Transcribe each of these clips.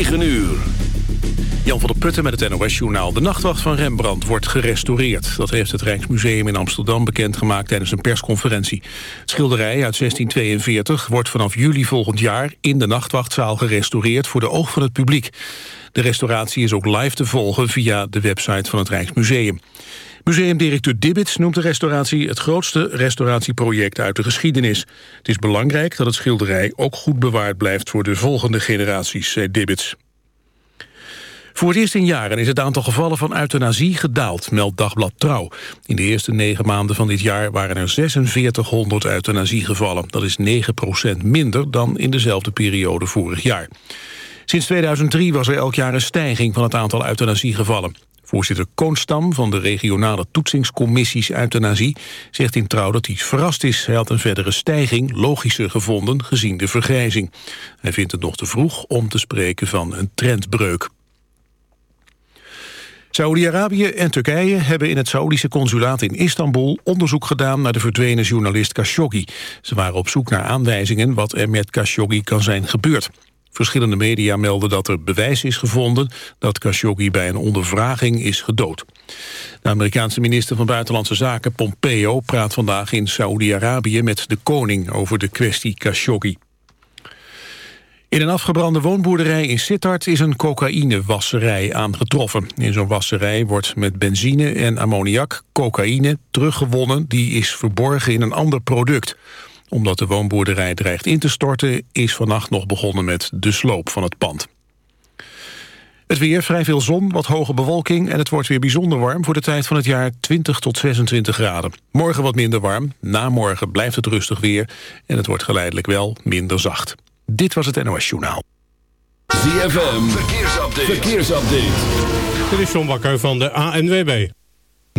9 uur. Jan van der Putten met het NOS-journaal. De nachtwacht van Rembrandt wordt gerestaureerd. Dat heeft het Rijksmuseum in Amsterdam bekendgemaakt tijdens een persconferentie. Het schilderij uit 1642 wordt vanaf juli volgend jaar... in de nachtwachtzaal gerestaureerd voor de oog van het publiek. De restauratie is ook live te volgen via de website van het Rijksmuseum. Museumdirecteur Dibbits noemt de restauratie het grootste restauratieproject uit de geschiedenis. Het is belangrijk dat het schilderij ook goed bewaard blijft voor de volgende generaties, zei Dibbits. Voor het eerst in jaren is het aantal gevallen van euthanasie gedaald, meldt Dagblad Trouw. In de eerste negen maanden van dit jaar waren er 4600 euthanasiegevallen. Dat is 9% minder dan in dezelfde periode vorig jaar. Sinds 2003 was er elk jaar een stijging van het aantal euthanasiegevallen. Voorzitter Koonstam van de regionale toetsingscommissies euthanasie zegt in trouw dat hij verrast is. Hij had een verdere stijging logischer gevonden gezien de vergrijzing. Hij vindt het nog te vroeg om te spreken van een trendbreuk. Saoedi-Arabië en Turkije hebben in het Saoedische consulaat in Istanbul onderzoek gedaan naar de verdwenen journalist Khashoggi. Ze waren op zoek naar aanwijzingen wat er met Khashoggi kan zijn gebeurd. Verschillende media melden dat er bewijs is gevonden dat Khashoggi bij een ondervraging is gedood. De Amerikaanse minister van Buitenlandse Zaken Pompeo praat vandaag in Saoedi-Arabië met de koning over de kwestie Khashoggi. In een afgebrande woonboerderij in Sittard is een cocaïnewasserij aangetroffen. In zo'n wasserij wordt met benzine en ammoniak cocaïne teruggewonnen... die is verborgen in een ander product. Omdat de woonboerderij dreigt in te storten... is vannacht nog begonnen met de sloop van het pand. Het weer, vrij veel zon, wat hoge bewolking... en het wordt weer bijzonder warm voor de tijd van het jaar 20 tot 26 graden. Morgen wat minder warm, na morgen blijft het rustig weer... en het wordt geleidelijk wel minder zacht. Dit was het NOS Journaal. ZFM, verkeersupdate. verkeersupdate. Dit is John Bakker van de ANWB.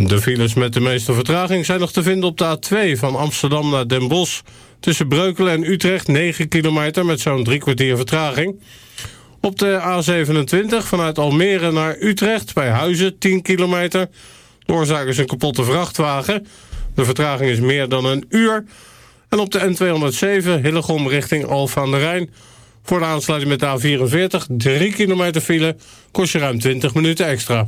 De files met de meeste vertraging zijn nog te vinden op de A2 van Amsterdam naar Den Bosch. Tussen Breukelen en Utrecht 9 kilometer met zo'n drie kwartier vertraging. Op de A27 vanuit Almere naar Utrecht bij Huizen 10 kilometer. De oorzaak is een kapotte vrachtwagen. De vertraging is meer dan een uur. En op de N207 Hillegom richting Alphen aan de Rijn... voor de aansluiting met de A44 3 kilometer file... kost je ruim 20 minuten extra.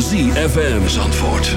ZFM Zandvoort.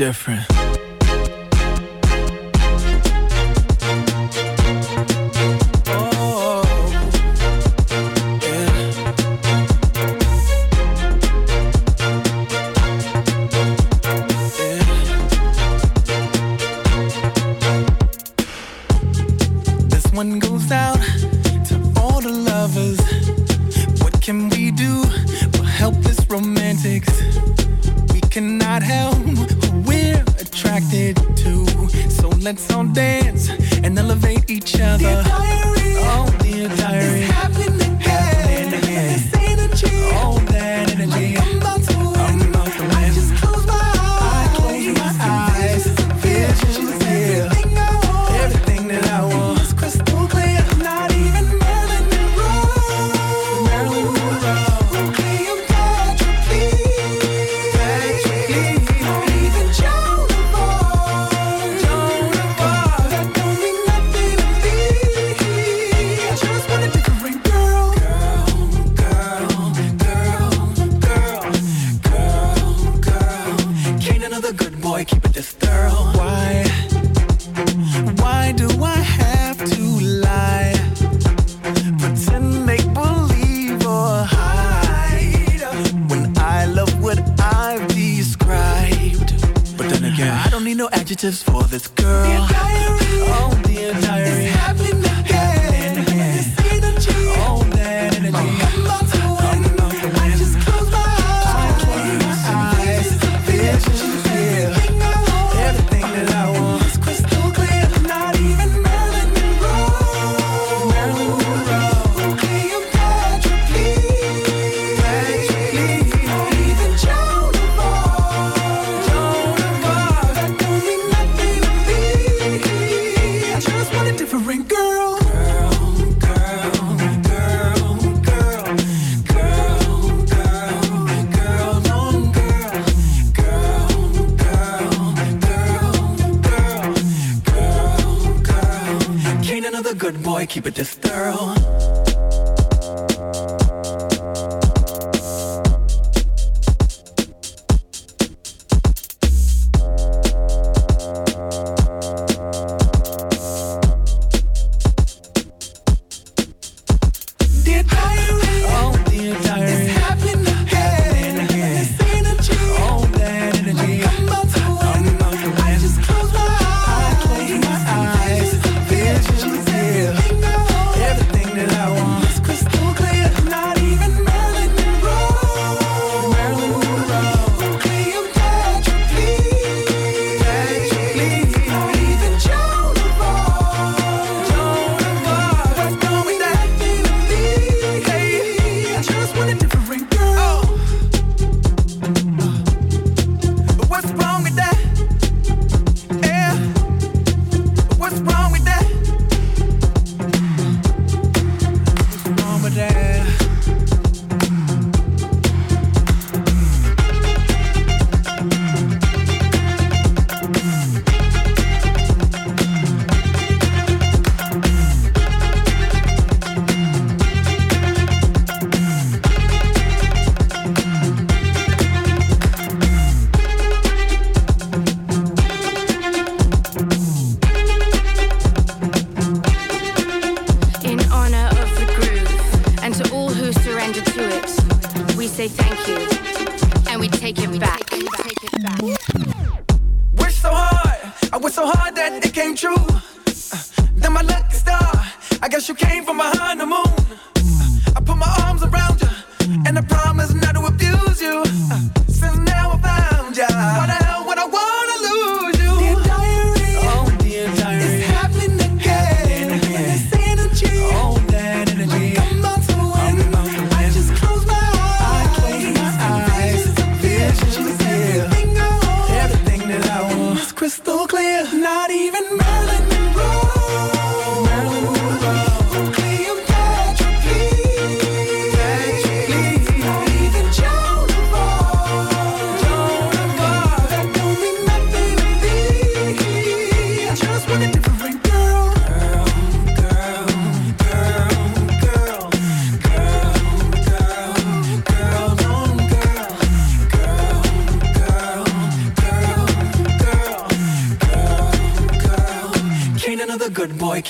different.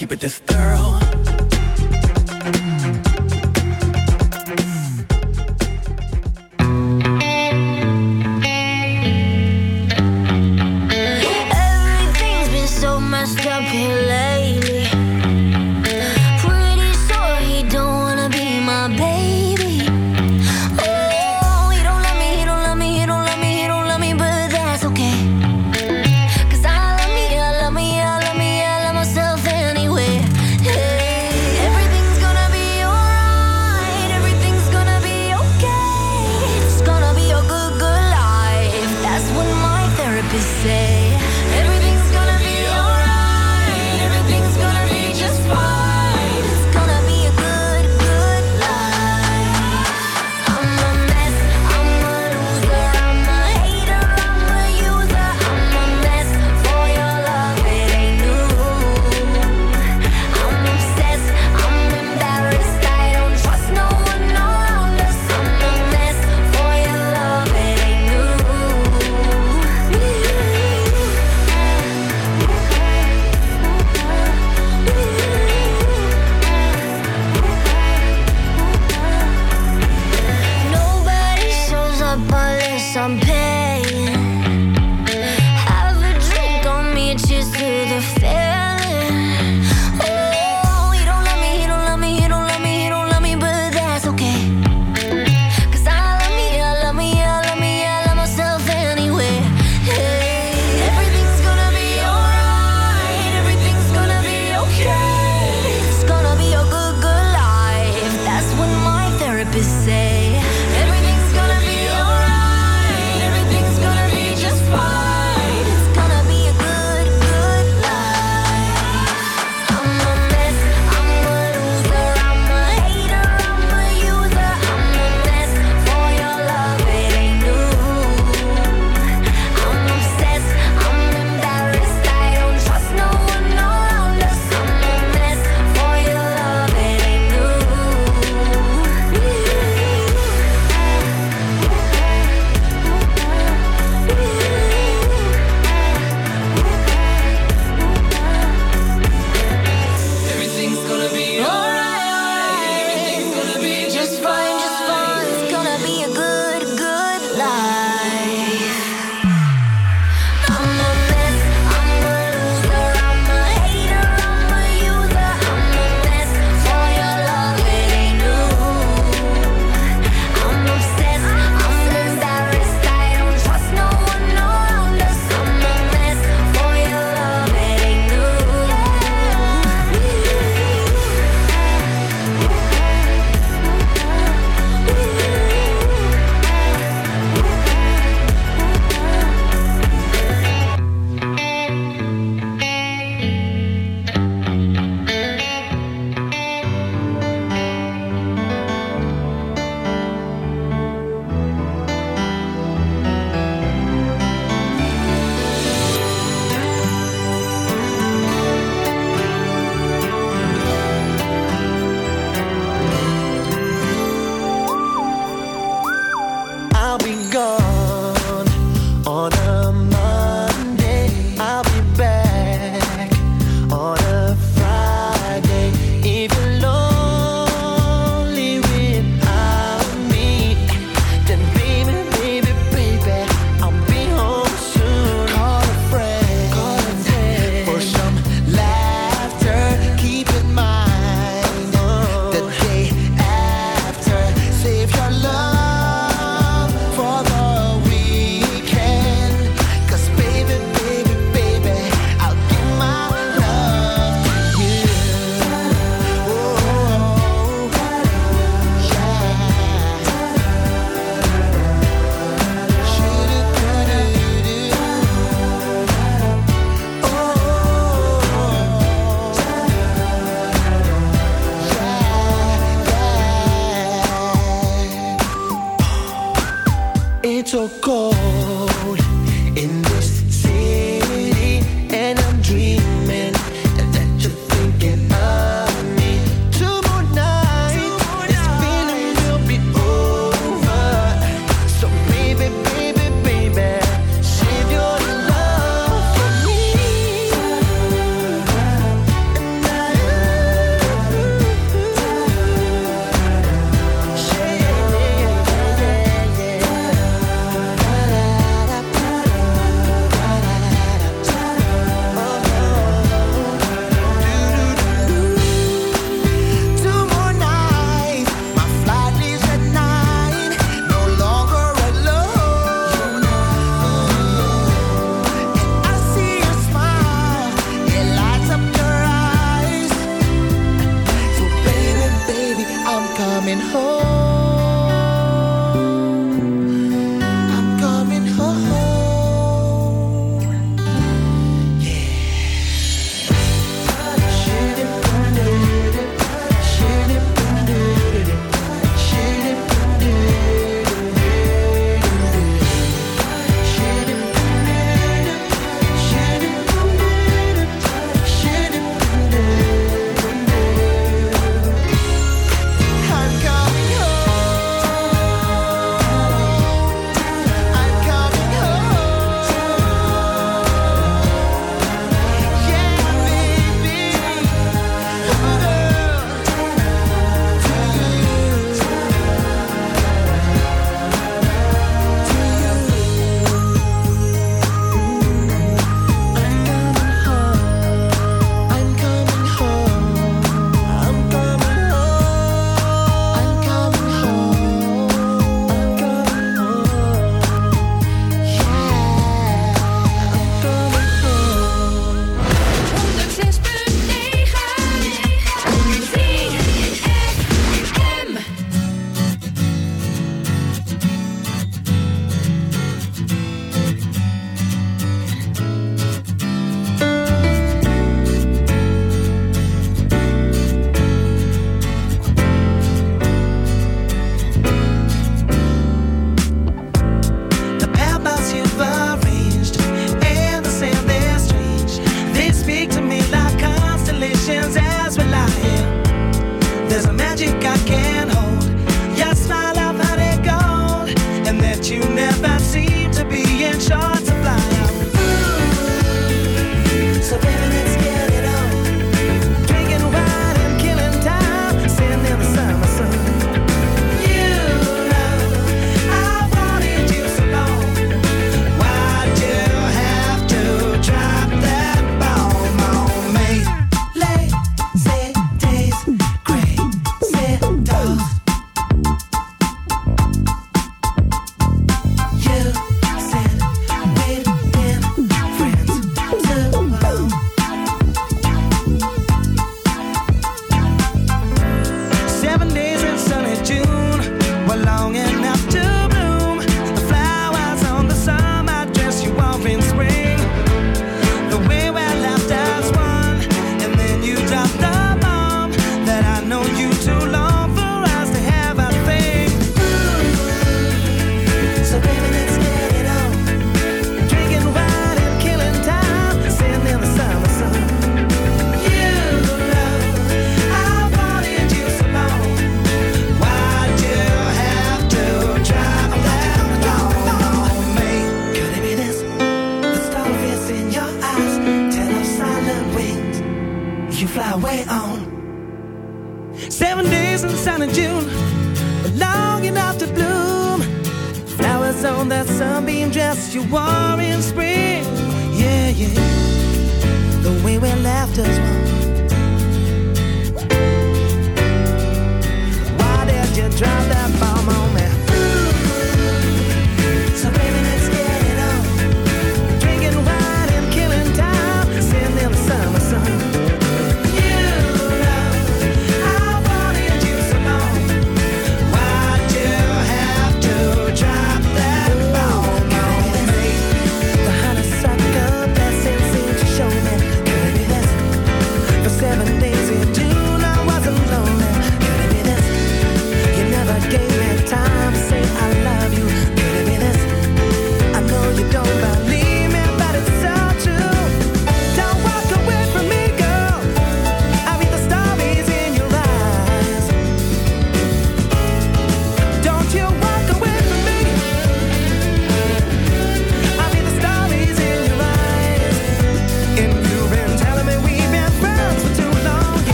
Keep it this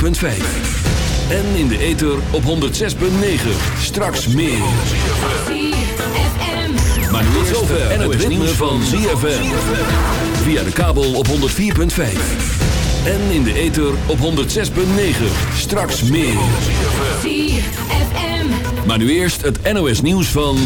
104.5. En in de ether op 106.9. Straks meer. Maar nu tot zover het ritme van ZFM. Via de kabel op 104.5. En in de ether op 106.9. Straks meer. Maar nu eerst het NOS nieuws van...